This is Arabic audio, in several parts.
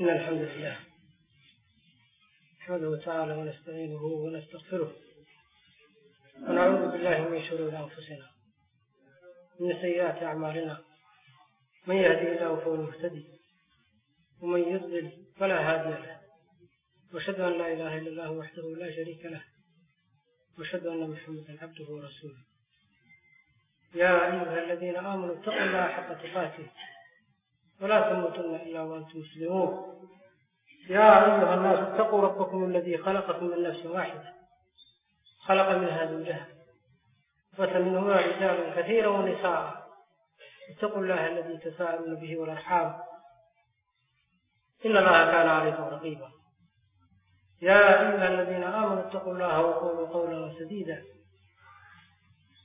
إن الحمد لله نحمده تعالى ونستعينه ونستغفره ونعوذ بالله من شرور أنفسنا من سيئات أعمالنا من يهدي الله فهو المهتدي ومن يضلل فلا هادي له وأشهد أن لا إله إلا الله وحده لا شريك له وأشهد أن محمدا عبده ورسوله يا أيها الذين آمنوا اتقوا الله حق تقاته ولا تموتن إلا وأنتم مسلمون. يا أيها الناس اتقوا ربكم الذي خلقكم من نفس واحدة. خلق منها زوجها. بث منهما رجالا كثيرا ونساء. اتقوا الله الذي تساءلون به والأرحام. إن الله كان عليكم رقيبا. يا أيها الذين آمنوا اتقوا الله وقولوا قولا سديدا.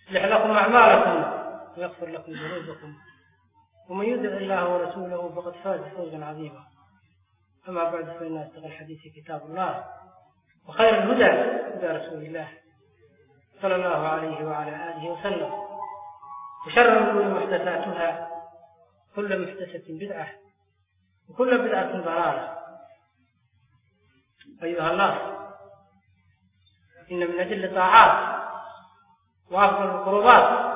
يصلح لكم أعمالكم ويغفر لكم ذنوبكم. ومن يطع الله ورسوله فقد فاز فوزا عظيما. أما بعد فإن أصدق الحديث كتاب الله وخير الهدى هدى رسول الله صلى الله عليه وعلى آله وسلم. وشر الأمور محدثاتها كل محدثة بدعة وكل بدعة ضلالة. أيها الناس إن من أجل الطاعات وأفضل القربات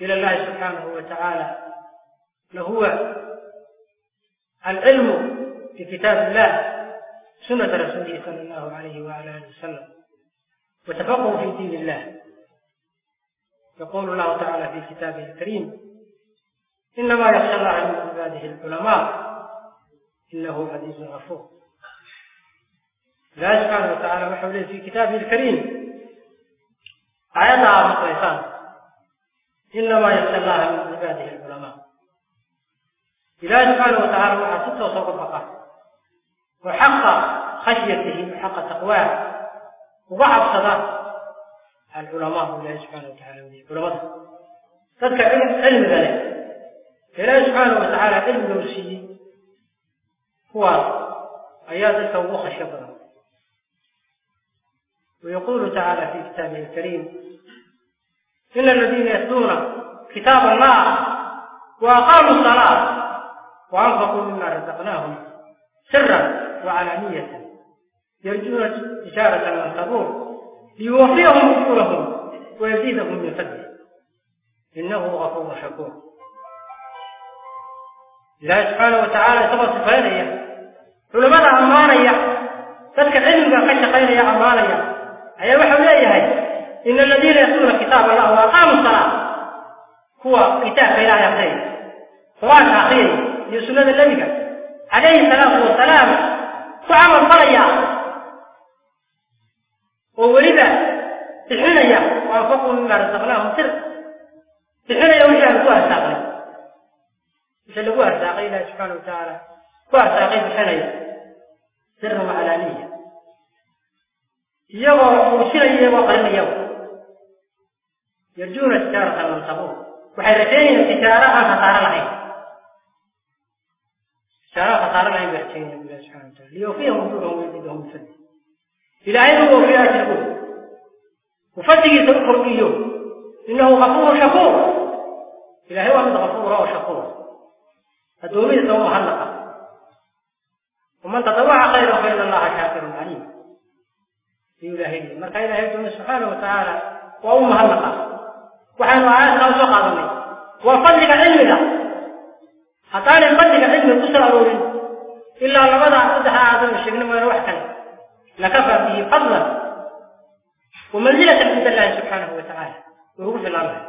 إلى الله سبحانه وتعالى لهو العلم في كتاب الله سنة رسوله صلى الله عليه وعلى آله وسلم وتفقه في دين الله. يقول الله تعالى في كتابه الكريم إنما يخشى الله من عباده العلماء إنه عزيز غفور. الله سبحانه وتعالى وحوله في كتابه الكريم آياتها مقيسان إنما يخشى الله من عباده إلى سبحانه وتعالى وحا ستة وصوق الفقه وحق خشيته وحق تقواه. وبعض صلاة العلماء إلى سبحانه وتعالى علماء تدك علم علم ذلك. إلى سبحانه وتعالى علم نفسي هو أياد التوخ الشبر ويقول تعالى في كتابه الكريم إن الذين يتلون كتاب الله وأقاموا الصلاة وأنفقوا مما رزقناهم سرا وعلانية. يرجون تجارة لن تبور ليوفيهم أجورهم ويزيدهم من فضله. إنه غفور شكور الله سبحانه وتعالى سبب صفانية علماء أمانية تلك علم ka shaqaynaya amaanaya ayaa waxau leeyahay in aladiina yatluuna kitaab allah wa aqaamu salaa kuwa kitaabka ilahay aqriyay qur-aanka aqriyay iyo sunnada nebiga calayhi salaatu wasalaam ku camal falaya oo weliba bixinaya waanfaquu mima rasaqnaahum sir bixinaya wixii aan ku arsaaqnay wixii lagu arsaaqay ilahi subxaana watacaala ku arsaaqay bixinaya sirran wacalaaniya iyagoo muujinaya iyagoo qarinaya yarjuuna tijaaratan lan tabuur waxay rajaynayaan tijaaro aan khasaaro lahayn شرف قرب عين من الله سبحانه وتعالى ليوفيهم وفيهم ويزيدهم الفن إلى أين هو في آية الأولى وفتي سبقر إنه غفور شكور إلى هو من غفور وشكور الدولية سوى محلقة ومن تطوع خيرا فإن الله شاكر عليم في إلهي ما كان إلهي سبحانه وتعالى وهو محلقة وحين وعاد خلص وقع ظني وفضل علمنا haddaanay fadliga cilmiga ku soo aroorin ilaa labada saddex aadanu sheegna mooyaane wax kale lakafaa bihi fadlan wa manzilatan cinda allahi subxaanahu watacaala way ugu filaan lahay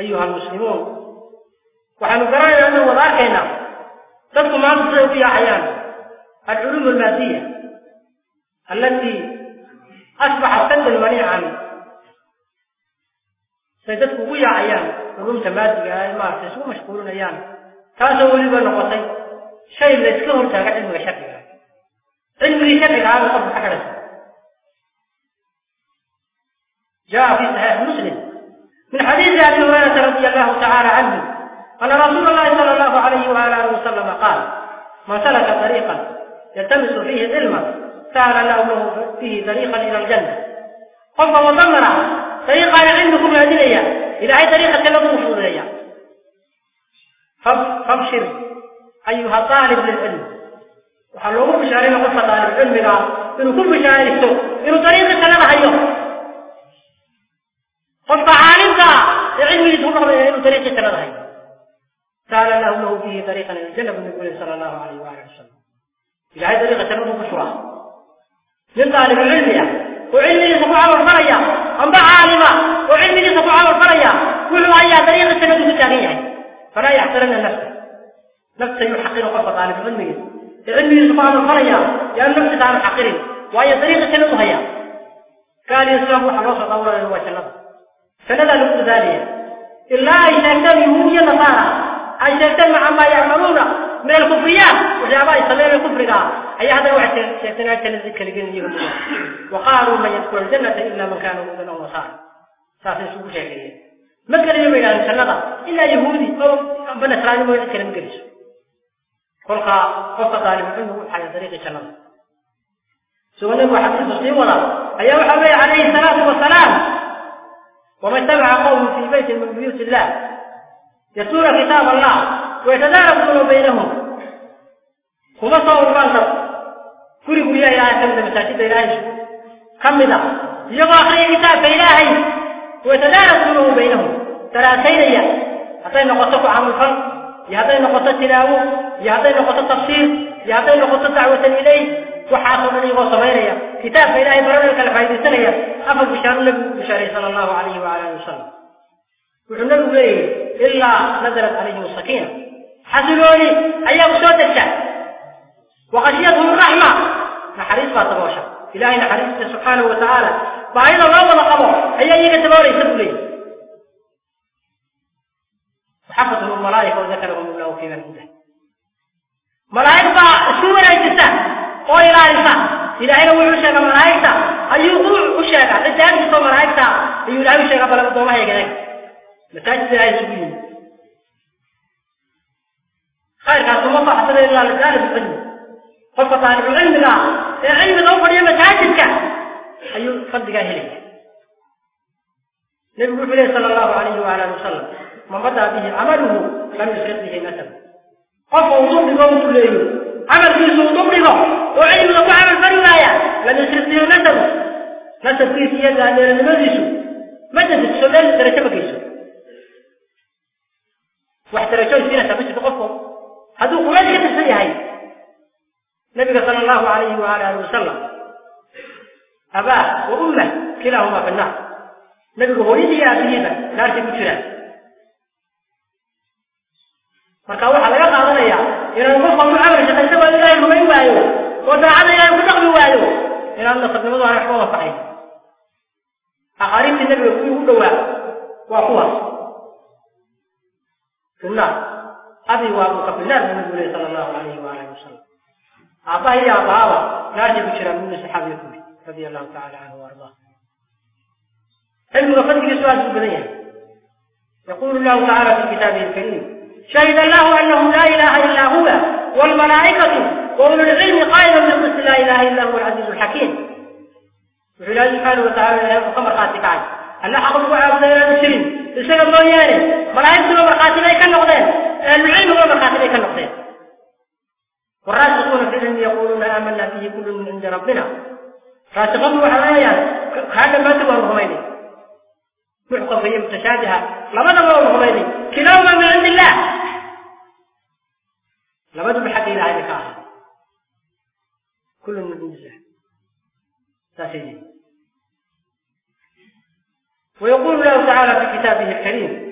ayuha almuslimuun waxaanu garanaynaa anu wada arkaynaa dadku maanta siday ugu yaacayaan alculuum almaadiya allatii asbaxat saddan maniican say dadku ugu yaacayaan culumta maadiga ay maaragtay isugu mashquulinayaan taasoo weliba noqotay shay la iska hortaaga cilmiga sharciga cilmigii sharciga aada qofka ka xidhaysa جاء في صحيح مسلم. من حديث أبي هريرة رضي الله تعالى عنه ان رسول الله صلى الله عليه واله وسلم قال من سلك طريقا يلتمس فيه علما سهل له فيه طريقا إلى الجنة. قف وضمر طريقا عندكم هدية إلى أي طريقة تلقى مفروضة يا فابشر أيها طالب للعلم. وحلو كل مشاعر ما قلت طالب العلم لا إنه كل مشاعر يكتب إنه طريقة كلامها حيو قلت عالم العلم اللي تقول له إنه طريقة تلقى حيو قال له انه فيه طريقا من النبي صلى الله عليه وآله وسلم. إلى أي طريقة تمر بشرى. للطالب العلم يا. وعلمي سبحان الله يا. انبع عالمه كل أي طريقة سنده تغيير فلا يحترن نفسه نفسه يحقن قصة طالب علمي. علمي سبحان الخرية يا نفسه دار الحقرين وأي طريقة سنده هيا قال يسلم روح الوصف طورا هو سنده سنده لبت ذالية إلا إذا كان يهودي نصارى أي سيتم عما يعملون من الكفريات وجابا يصلي من الكفر قال. أي هذا هو سيتم عشان الذكر اللي وقالوا من يدخل الجنة إلا من كانوا من الله صار صافي سوق شيخ ما كان يبين عن الكلام إلا يهودي. أو بنا سراني ما يأكل انقلش خلقا خلقا قالوا منه حي طريق الكلام. سوى نبو حقيق مسلم ولا. أيها الحبي عليه الصلاة والسلام. وما اتبع قوم في بيت من بيوت الله. يسور كتاب الله. ويتدارك منه بينهم. خبصوا الرانتا كوري قوية يا أسمد مساجد إلهي كم ذا يغاقر الكتاب إلهي ويتدارك بينهم. ثلاثين يا هذين نقطة عمل الفن هذين نقطة تلاوة. يا هذين نقطة تفسير هذين نقطة دعوة إليه. وحاصل لي وصميريا كتاب إلهي برنا كان فايدة سنة أفضل بشار بشاره صلى الله عليه وعلى آله وسلم. وحنا نقول إلا نزلت عليهم السكينة. حسنوني. أيام صوت الشعب. وغشيتهم الرحمة. نحريص بها تباشا إلهي نحريص سبحانه وتعالى. بعيد الله أي كتباري يسبوا لي وحفظهم malaaika dakarahum illahu fii man indah malaaig baa isu wanaajisa oo ilaalisa ilaahayna wuxuu sheega malaaigta. Ayuu u sheega dajaaiso malaaigta ayuu ilahay u sheega bal adoomahaygadag masaajid ilahay isugu yimi khayrkaas uma baxsada ilaa lisaalibulcilmi qofka taalibulcilmiga ah ee cilmiga u fadhiya masaajidka ayuu fadigaa helaya. Nebigu wuxuu lehi sala allahu alayhi waala ali wasalam من بدأ به عمله لم يزد به نسب قف وضوء لقوم الليل عمل في سوء ضمره وعين لك عمل فرمايا لم يزد به نسب نسب في سيادة أن ينمزس ماذا تتسلل ترتب كيسو واحترشون في نسب في قفه هذوق ما زيادة السريعي نبي صلى الله عليه وآله وسلم. أباه وأمه كلاهما في النار. نبي قهوريدي يا أبيهما نار في مجرد marka waxaa laga qaadanayaa inaan qofka u camal shaqaysa waa ilaahay rumayn waayo oo daacada ilaahay ku dhaqmi waayo inaan nasabnimadu aan waxba wafaxayn aqaaribtii nabiga kuwii u dhowaa waa kuwaas finnaar abi waa buu nabigu lehi sala allahu alayhi waalihi wasalam aabbaha iyo aabbahaaba naartay ku jiraan muna saxaabiga ku radia allahu tacala canhu waardaa علمنا فضل سؤال سبحانه يقول الله تعالى في كتابه الكريم شهد الله أنه لا إله إلا هو والملائكة وأولو العلم قائما بالقسط لا إله إلا هو العزيز الحكيم. الله سبحانه وتعالى قاتك عنه أن حقل وعبد إلى المسلمين السلام موياني ملائكة ومرقاتي ليك النقدين العلم ومرقاتي ليك النقدين والراسخون في العلم يقولون آمنا به كل من عند ربنا. راسخون وحرايا هذا ما تبغى الرميني محقق هي متشابهة لماذا الله الرميني كلاهما من عند الله. لماذا بحق إلهي نكاها كل من الله ساسيدي ويقول الله تعالى في كتابه الكريم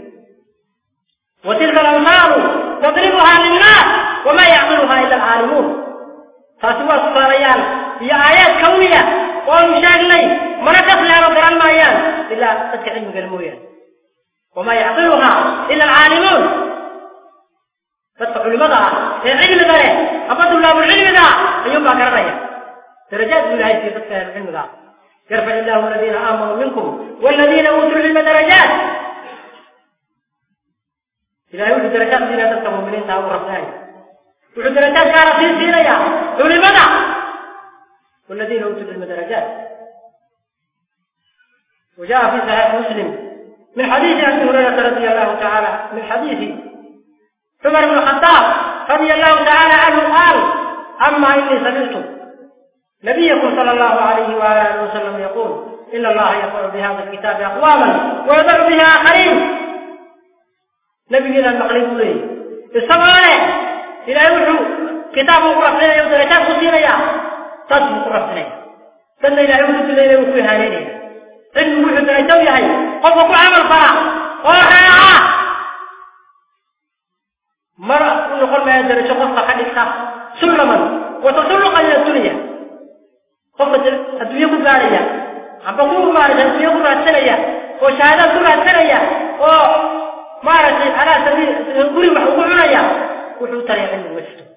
وتلك الأمثال نضربها للناس وما يعقلها إلا العالمون. فاسوا سفاريان هي آيات كونية وهم شاغلي من كفل أنا قران مايان إلا تدك علم قلمويان وما يعقلها إلا العالمون. تدك علمها العلم ذا أبد الله العلم ذا أيوم قرانيا درجات من هاي في تدك العلم ذا يرفع الله الذين آمنوا منكم والذين أوتوا العلم درجات. إذا يوجد درجات فينا تدك مؤمنين تاو ربناي وحد درجات كانت في سيرة يا. علمنا والذين أوتوا العلم درجات. وجاء في صحيح مسلم من حديث أبي هريرة رضي الله تعالى من حديث عمر بن الخطاب رضي الله تعالى عنه قال أما إني سمعت نبيكم صلى الله عليه وآله وسلم يقول إن الله يرفع بهذا الكتاب أقواما ويضع بها آخرين. نبينا المقلب لي السماء إلى يوحو كتاب قرأتنا يوم درجات خسينا يا تصف قرأتنا سنة إلى يوم تلين يوم في هالين علم وحو درجات يهي قفوا عمل فرع وحيا مرة كل قل ما يدرج قفة حديثة. سلما وتسلق إلى الدنيا. فقط الدنيا كفار يا ابو كفار الدنيا كفار سلايا وشهادة كفار على سبيل الدنيا وحكمنا يا وحو ترى من وجهه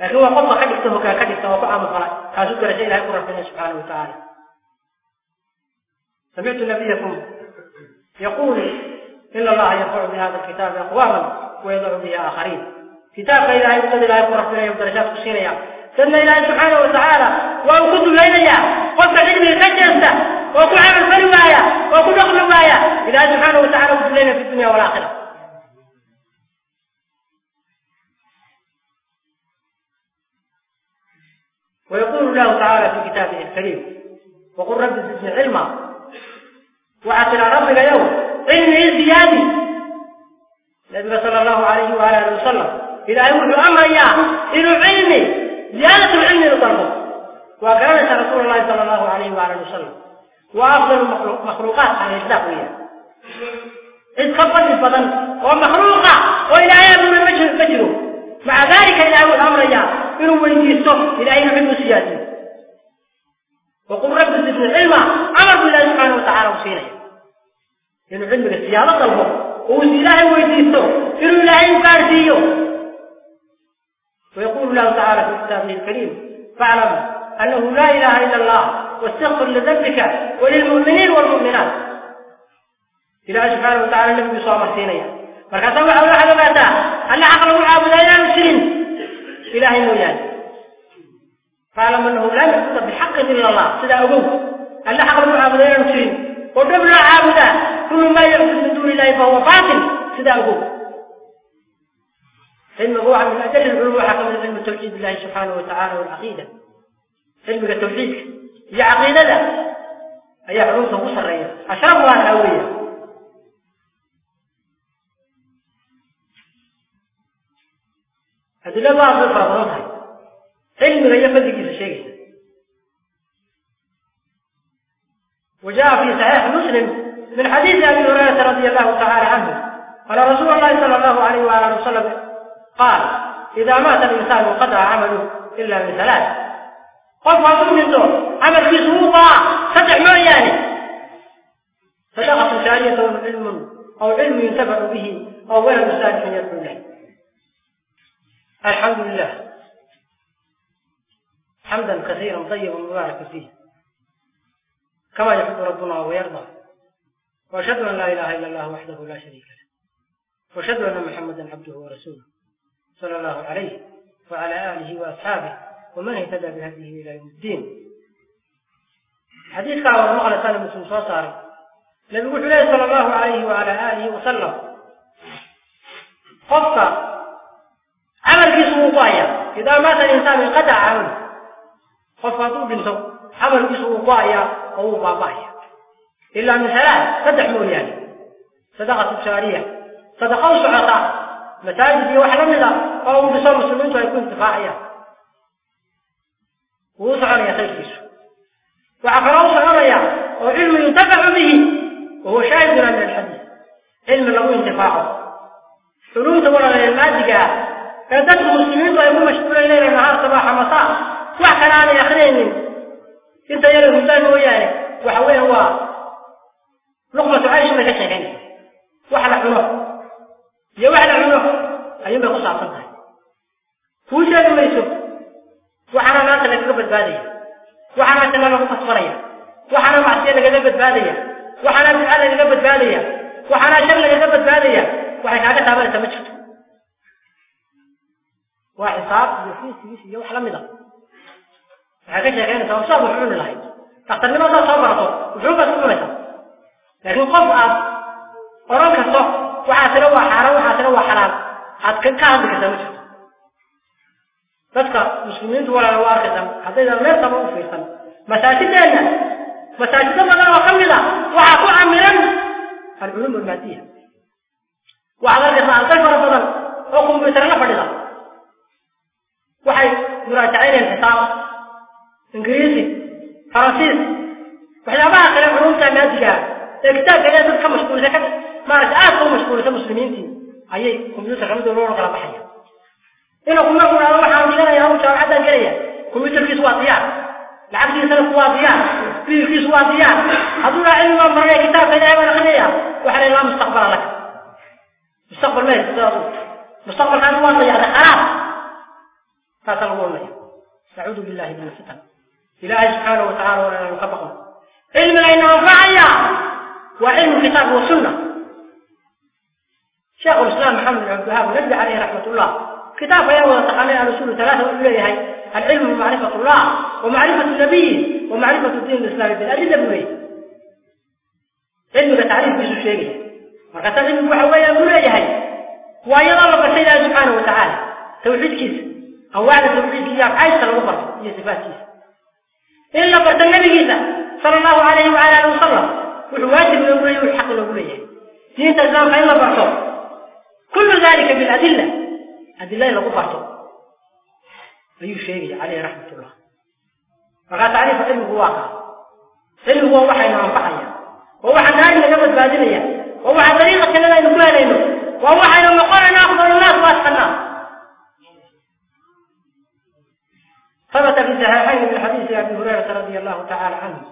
لكن هو قط قد اكتبك قد اكتبك عام الفرع فاشكر شيء لا يقول ربنا سبحانه وتعالى. سمعت النبي يقول يقول إن الله يرفع بهذا الكتاب أقواما ويضع به آخرين. كتاب إلهي يقول إلهي قرأ يوم درجات كسيريا سنة إلهي سبحانه وتعالى وأن كنت ليليا قلت علمي كجنسة وكل عمل فرواية وكل نقل رواية إلهي سبحانه وتعالى قلت لنا في الدنيا والآخرة. ويقول الله تعالى في كتابه الكريم وقل رب زدني علما وعد على ربك يوم علمي زيادي النبي صلى الله عليه وآله وسلم إذا يقول أمر إياه إنه علمي زيادة العلم لطلبه وكان رسول الله صلى الله عليه وآله وسلم وأفضل المخلوقات على الإطلاق وياه. إذ خفت البطن ومخلوقة وإلى أيام من وجه فجره مع ذلك إنه ولي الصف إلى أين يحب سيادي وقل رب زدني علما أمر بالله سبحانه وتعالى وسينه إنه علم السيادة طلبه ووسي إلهي ويديسه إنه إلهي يكارسيه ويقول الله تعالى في كتابه الكريم فاعلم أنه لا إله إلا الله واستغفر لذنبك وللمؤمنين والمؤمنات. إلى أن سبحانه وتعالى النبي صلى الله عليه وسلم على الله على بعدها أن عقله عابد إلى المسلمين إلى أن فاعلم أنه لا يقصد بحق إلا الله. سيدا أبوه أن عقله عابد إلى المسلمين وقبل عابد كل ما يعبد من دون الله فهو باطل. سيدنا أبوه علمه هو من أجل العلوم حكم علم توحيد الله سبحانه وتعالى والعقيدة. علم التوحيد هي عقيدة لا. هي علوم مصرية. أشرفها الهوية أدلة في فرضها علم هي. فدك في شيء. وجاء في صحيح مسلم من حديث أبي هريرة رضي الله تعالى عنه. قال رسول الله صلى الله عليه وآله وسلم قال إذا مات الإنسان انقطع عمله إلا من ثلاث. قف أقول منه عمل في سوطة فتح يعني؟ صدقة جارية علم أو علم ينتفع به أو ولد صالح يدعو له. الحمد لله. حمدا كثيرا طيبا مباركا فيه. كما يحب ربنا ويرضى. وأشهد أن لا إله إلا الله وحده لا شريك له. وأشهد أن محمدا عبده ورسوله. صلى الله عليه وعلى آله وأصحابه ومن اهتدى بهديه إلى يوم الدين. حديث كعب المغلى سالم بن صوصار عليه صلى الله عليه وعلى آله وسلم قفك عمل في سوقايا إذا مات الإنسان انقطع عمله قفك طول عمل في سوقايا وهو بابايا إلا من ثلاث صدح موليان صدقة بشارية صدقة وسعطاء masaajid iyo wax أو بصر السمنت ويكون دفاعية وصغر يتجلس وعقره صغر يا. وعلم ينتفع به. وهو شاهد من الحديث. علم له انتفاعه. سلوت ولا للمادقة فتدخل السمنت ويكون مشتور الليل النهار صباح مساء وحكنا عن الأخرين انت يا الهدان وياي. وحوي هو. لقمة عيش ما كتشي عندي وحلق نوح يا وحلق نوح أيما يقص على صدري فوجد مريسو وحنا ما قلنا كذب بادية وحنا ما قلنا كذب صفرية وحنا ما عسينا كذب بادية وحنا ما قلنا كذب بادية وحنا شرنا كذب بادية وحنا كذا تابع سمشت وحساب يفيس يفيس يوم حلم ده هذا شيء غير سوى صعب وحلم الله تختار لنا صعب صعب رطب وحلم بس كم مثلا لكن قف أب أراك الصف وحاسلوا وحارو وحاسلوا وحرام هذا كان كهذا كذا مشت تبقى مسلمين دواء واخذا حتى إذا لم يرقبوا في خلق مساجد لنا مساجد مدى وخملة وحاكوا عمرا فالعلوم المادية. وعلى الإخلاء الكلفة رفضل وقم بيترنا فرضا وحي مراجعين الحساب. إنجليزي. فرنسيس وحي أبعا كلام علوم تامياتك الكتاب كان يدرك مشكور لك ما رجعاتهم مشكور لك مسلمين دي أيه كمبيوتر غمد ونور غلب حيات inuu kuma kunaado waxaan dhiganaya anu jaamacaddan gelaya kombyuutarkiisu waa diyaar lacagtiisana ku waa diyaar biilkiisu waa diyaar hadduu laa cilmi baa maranaya kitaabka ilaahay baan akrinaya waxaa la laa mustaqbala laka mustaqbal ma haysta sidaas mustaqbalkaasi waa dayacda khalaas taasaa lagu oranaya nacuudu billahi min alfitan ilaahay subxaanahu watacala waa inaynu ka baqno cilmigayna anfacaya waa cilmu kitaab wa sunna sheekhu lislaam maxamed bin cabdiwahaab nabi caleyhi raxmat ullah كتاب يا ولد تقنع رسول ثلاثة وإليه العلم ومعرفة الله ومعرفة النبي ومعرفة الدين الإسلامي بالأدلة أبوهي علم لتعريف بيسو الشيخ فقال علم بحوية أبوهيه هو أيضا الله سيدا سبحانه وتعالى توحيد كيس أو وعد توحيد كيام عيسى الوقت هي صفات كيس إلا برد النبي كيس صلى الله عليه وعلى الله وسلم والواجب الأبوهي والحق الأبوهي دين تجلان فإلا برده كل ذلك بالأدلة هذه الله لقوا بعضه أي شيء عليه رحمة الله فقال تعالي فإنه هو واقع إنه هو وحي ما أنفعي وهو حدائي لجب البادلية وهو حدائي لكل الله يدوم علينا وهو حين ما قال أنا أخذ الناس وأسخنا ثبت في صحيحين من حديث أبي هريرة رضي الله تعالى عنه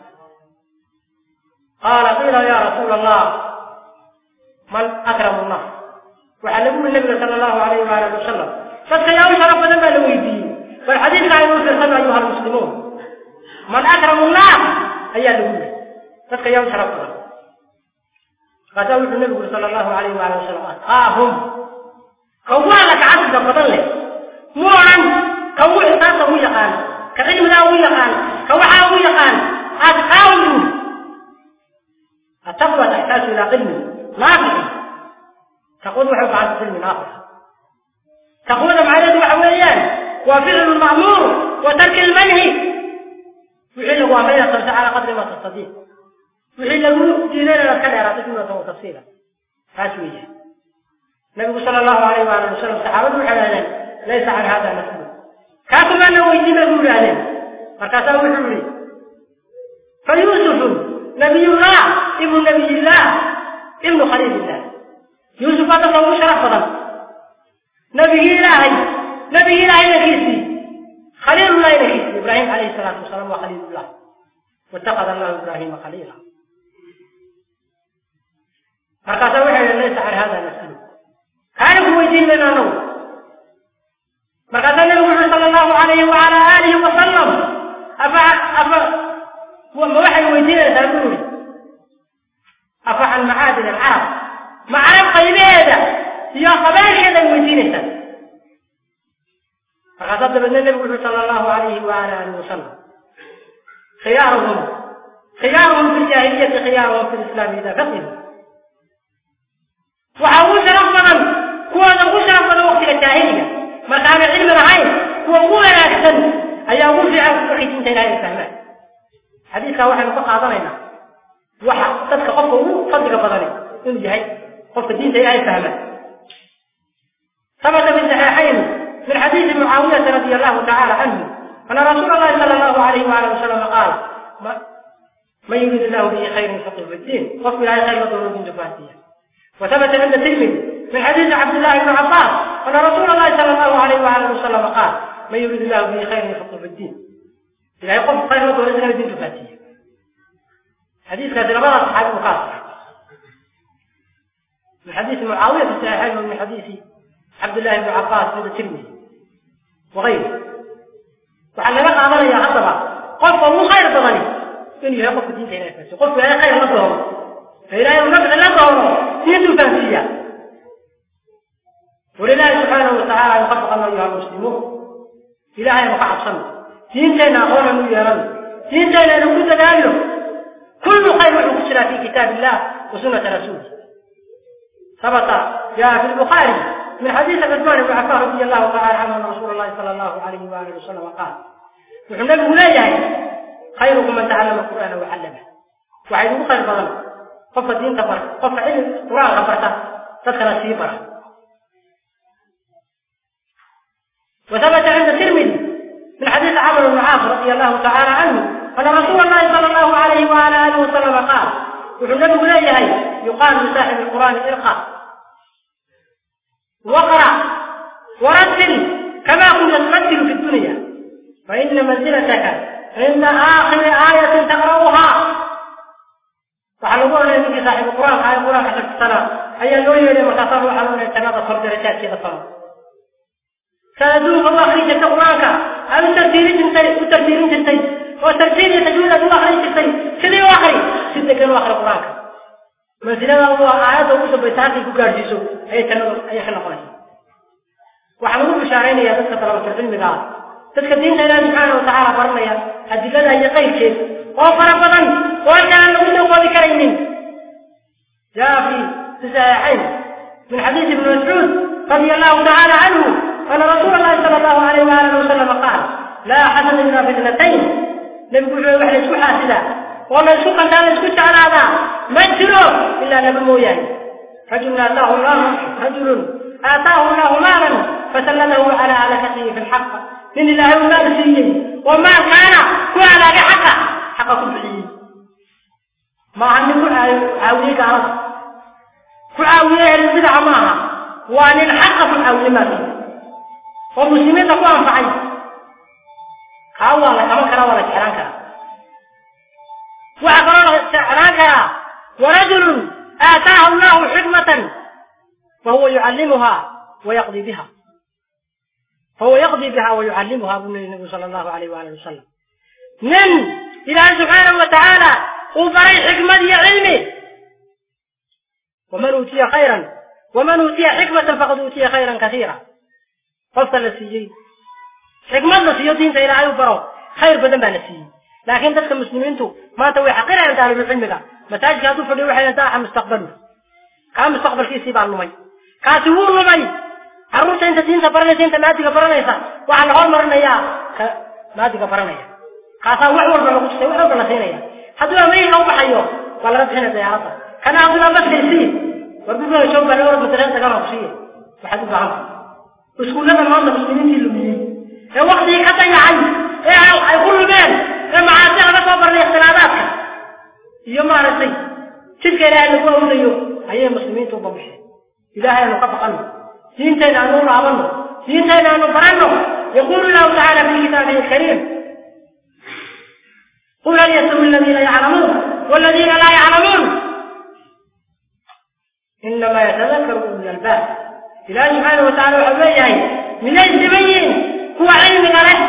قال قيل يا رسول الله من أكرم الناس وعلموا النبي صلى الله عليه وآله وسلم. فالكلام شرف لما لو يدين والحديث لا في الخمر أيها المسلمون. من أكرم الناس ايا لو فالكلام شرف لهم قال النبي صلى الله عليه وآله وسلم ها هم كوالك عبد فضله مو عن kan wixii taasa u yaqaan ka cilmigaa u yaqaan ka waxaa u yaqaan atqaawu ataqwa taxtaaju ilaa cilmi naafici تقول وحي قاعد في المناقب تقول عدد وعويان وفعل المأمور وترك المنهي. فعل وعويان ترجع على قدر ما تستطيع. فعل الملوك دينين الأسكال يا راتب من تفصيلا. هاتوية النبي صلى الله عليه وآله وسلم صحابة الحلال ليس عن هذا مسؤول كاتب أنه يجيب أقول عليه. فكاتب محمد فيوسف نبي الله ابن نبي الله ابن خليل الله. يوسف هذا الله شرف هذا. نبي إلهي نبي إلهي نكيسي. خليل الله نكيسي. إبراهيم عليه الصلاة والسلام وخليل الله واتخذ الله إبراهيم خليلا. فقط وحي لله على هذا المسلم كان هو يجين من النور فقط النبي صلى الله عليه وعلى آله وسلم. أفع أفع هو ما وحي ويجين من النور أفع المعادن العرب. Weydiinaysaa markaasaa dabeedna nabigu wuxuu sala allahu alayhi waala alihi wasalam khiyaaruhum khiyaaruhum fi ljaahiliyati khiyaaruhum fi lislaami ida faqihu waxaa ugu sharaf badan kuwooda ugu sharaf badan waktiga jaahiliga marka aanay cilmi lahayn kuwa ugu wanaagsan ayaa ugu fiican waxay diinta ilahay ay fahmaan xadiiskaa waxaynu ka qaadanaynaa waxa dadka qofka ugu fadliga badani inuu yahay qofka diinta ilahay fahma ثبت في الصحيحين من حديث معاوية رضي الله تعالى عنه أن رسول الله صلى الله عليه وآله وسلم قال من يريد الله به خير يفقه في الدين وفي الله خير وضر من دفاتية. وثبت عند الترمذي من حديث عبد الله بن عباس أن رسول الله صلى الله عليه وآله وسلم قال من يريد الله به خير يفقه في الدين. إذا يقوم خير وضر من الدين دفاتية. حديث كان لبعض أصحاب مخاصة من حديث معاوية في تتأهل من حديث عبد الله بن عباس بن تلمي وغيره. وعلى رقع ظني يا عطبة قلت مو خير ظني إني لا قلت دين خير يفنسي قلت أنا خير مظهر فإلا يمنبع الأمر دين فنسية ولله سبحانه وتعالى يخطق أن أيها المسلمون. إلى أي مقع الصمت دين كينا أقول أنه يرى دين كينا نقول كل خير وحب في كتاب الله وسنة رسوله. ثبت جاء في البخاري من حديث عثمان بن عفان رضي الله تعالى عنه أن رسول الله صلى الله عليه وآله وسلم قال وحنا نبي ليه خيركم من تعلم القرآن وعلمه. وعيد خير بدن قف الدين تبر قف علم القرآن خبرته تدخل سيبره وثبت عند الترمذي من حديث عمرو بن عاص رضي الله تعالى عنه أن رسول الله صلى الله عليه وعلى آله وسلم قال وحنا ليه يقال لصاحب القرآن ارقى. واقرا ورتل كما كنت تمثل في الدنيا. فإن منزلتك فإن آخر آية تقرأها. تعلمون ان يجي صاحب القرآن هاي القرآن حتى الصلاه هيا نوري إلى ما تصلوا على ان يتنادى صلى درجات في الصلاه سندوب الله خليك تقواك. هل ترتيلين تنتهي وترتيلين تنتهي وترتيلين تجول الله خليك تنتهي سنين واخرين سنين واخر قرانك dambaysa halkay ku gaadhsiiso ayay jannadu ayay ka noqonaysa waxaa lagu bishaaraynaya dadka talabatul cilmiga ah dadka diinta ilaahi subxaana watacaala baranaya adilada iyo qaybkeed oo fara badan oo halkaan aan lagu soo koodi karaynin jaa fi fi saxiixayn min xadiisi ibni mascuud radia allahu tacaala canhu ana rasuula allahi sala allahu alayh waalihi wasalama qaal laa xasada ilaa fitnatayn nebigu wuxuu wax la isku xaasidaa oo la isku qantaa la isku jeclaadaa ma jiro ilaa laba mooyaane rajulun aataahu llahu rajulun aataahu llahu maalan fasallatahu calaa halakatihi fi lxaq nin ilaahay uu maal siiyey oo maalkaana ku halaaga xaqa xaqa ku bixiyey maaha nin ku caawiyey gaalada ku caawiyey ehlul bidaca maaha waa nin xaqa ku وأبراره استعراجها ورجل آتاه الله حكمة فهو يعلمها ويقضي بها. فهو يقضي بها ويعلمها ابن النبي صلى الله عليه وآله وسلم. من إلى أن سبحانه وتعالى أبري حكمة علمي ومن أوتي خيرا ومن أوتي حكمة فقد أوتي خيرا كثيرا. فصل السجين. حكمة لسيجي إلى أي أبره خير بدن بأن لكن تلك المسلمين تو ما توي حقيرا عند أهل العلم ذا مساجد كاتو فدي وحي انتهى مستقبله كان مستقبل كي سيبان لمي كاتبون لمي carruurta inta diinta baranaysa inta maadiga baranaysa waxaa la hormarinayaa ka maadiga baranaya kaasaa wax walba lagu tusay wax walba la siinaya hadduu ameerika u baxayo waa laga bixinaya dayaaradda kana abdullah baskaysi war bugaa show baa loo madrasa dagama kusiiya waxaad u baahan iskuullada maanta muslimiintii lumiyey ee waktigii ka dayacay ee ay ku lumeen ee macaasi laga soo baranay ikhtilaafaadka iyo maaragtay jidka ilaahay lagu awdayo ayay muslimiintu u bambixeen ilaahay aanu ka baqano دينتنا نور عظمه. دينتنا نبرنه يقول الله تعالى في كتابه الكريم. قل هل يستوي الذين يعلمون والذين لا يعلمون؟ إنما يتذكر أولو الألباب. إله سبحانه وتعالى وحبيه من الزبين هو علم غيره.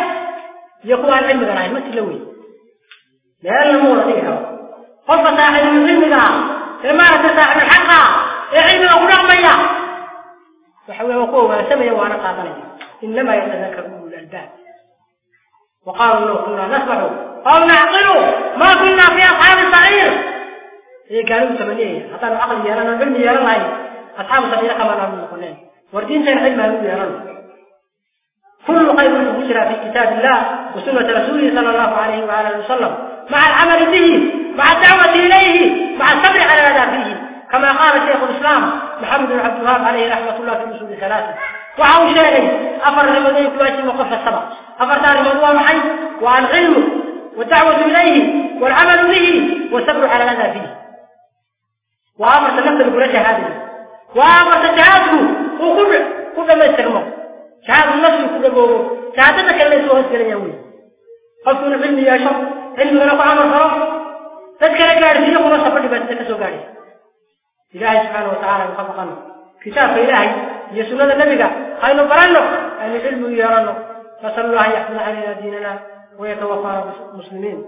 يقول علم غيره. ما تلوي. لأن الأمور ذيك قف صاحب العلم غيره إمارة صاحب الحق؟ علم غيره مياه وحوي وقوه وسمي وأنا قاطني إنما يتذكر أولو الألباب. وقالوا لو كنا نسمع. أو نعقل. ما كنا في أصحاب السعير. هي قالوا ثمانية حتى العقل يرانا العلم يرانا أصحاب السعير كما نعلم القران وردين سين علم يرانا كل خير بشرى في كتاب الله وسنة رسوله صلى الله عليه وآله وسلم. مع العمل به مع الدعوة إليه مع الصبر على فيه كما قال شيخ الإسلام محمد بن عبد الوهاب عليه رحمة الله في الأصول ثلاثة. وعو شيئين أفر لمدين كواسي وقف السبع. أفر ثاني موضوع محي علمه والدعوة إليه والعمل به والصبر على فيه وأمر تنقل بلا شهادة وأمر تجهاده وكل كل ما يستغمر شهادة النفس كل بوضوع شهادتك اللي سوى هسكر يومي قلت من علمي علمي أنا أمر خلاص تذكر قاري سيقوم وصفر لبس تكسو قاري إلهي سبحانه وتعالى يخفقنا كتاب إلهي يسنة النبي أين برنه أن العلم يرنه نسأل الله أن يحفظ علينا ديننا ويتوفى المسلمين